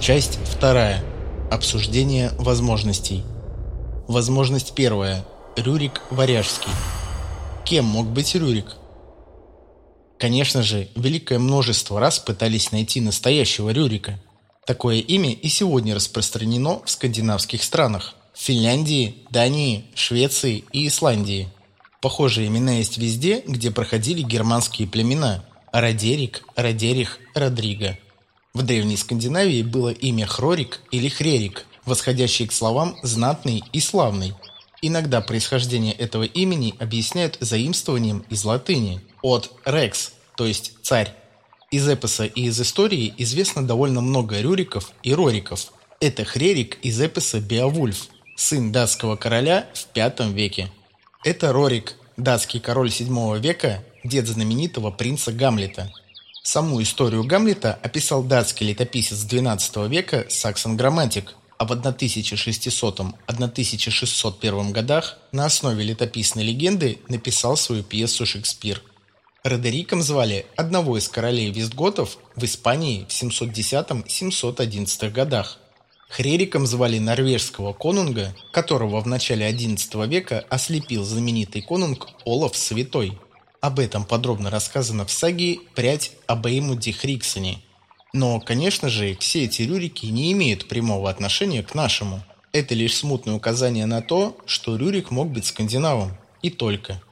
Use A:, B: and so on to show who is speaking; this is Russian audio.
A: Часть вторая. Обсуждение возможностей. Возможность первая. Рюрик Варяжский. Кем мог быть Рюрик? Конечно же, великое множество раз пытались найти настоящего Рюрика. Такое имя и сегодня распространено в скандинавских странах – Финляндии, Дании, Швеции и Исландии. Похожие имена есть везде, где проходили германские племена – Радерик, Радерих, Родриго – в Древней Скандинавии было имя Хрорик или Хрерик, восходящее к словам «знатный» и «славный». Иногда происхождение этого имени объясняют заимствованием из латыни от «rex», то есть «царь». Из эпоса и из истории известно довольно много рюриков и рориков. Это Хрерик из эпоса «Беовульф», сын датского короля в V веке. Это Рорик, датский король VII века, дед знаменитого принца Гамлета – Саму историю Гамлета описал датский летописец XII века Саксон Грамматик, а в 1600-1601 годах на основе летописной легенды написал свою пьесу «Шекспир». Родериком звали одного из королей вестготов в Испании в 710-711 годах. Хрериком звали норвежского конунга, которого в начале XI века ослепил знаменитый конунг Олаф Святой – об этом подробно рассказано в саге «Прядь об Эймуде Хриксоне». Но, конечно же, все эти рюрики не имеют прямого отношения к нашему. Это лишь смутное указание на то, что Рюрик мог быть скандинавом. И только.